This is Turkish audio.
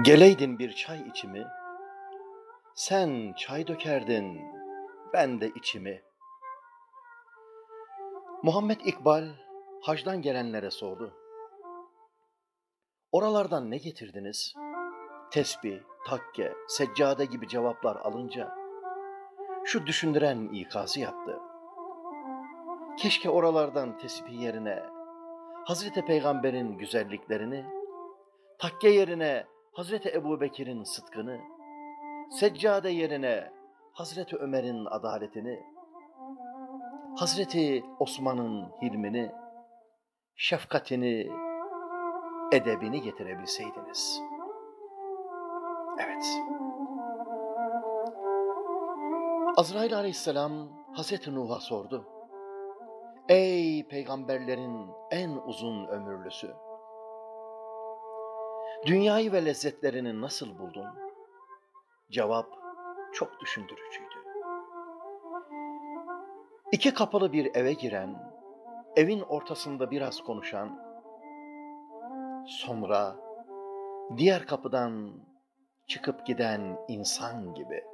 Geleydin bir çay içimi, sen çay dökerdin, ben de içimi. Muhammed İkbal hacdan gelenlere sordu. Oralardan ne getirdiniz? Tesbih, takke, seccade gibi cevaplar alınca şu düşündüren ikazı yaptı. Keşke oralardan tesbih yerine Hazreti Peygamber'in güzelliklerini, takke yerine Hazreti Ebu Bekir'in sıdkını, seccade yerine Hazreti Ömer'in adaletini, Hazreti Osman'ın hilmini, şefkatini, edebini getirebilseydiniz. Evet. Azrail aleyhisselam Hazreti Nuh'a sordu. Ey peygamberlerin en uzun ömürlüsü! Dünyayı ve lezzetlerini nasıl buldun? Cevap çok düşündürücüydü. İki kapılı bir eve giren, evin ortasında biraz konuşan, sonra diğer kapıdan çıkıp giden insan gibi.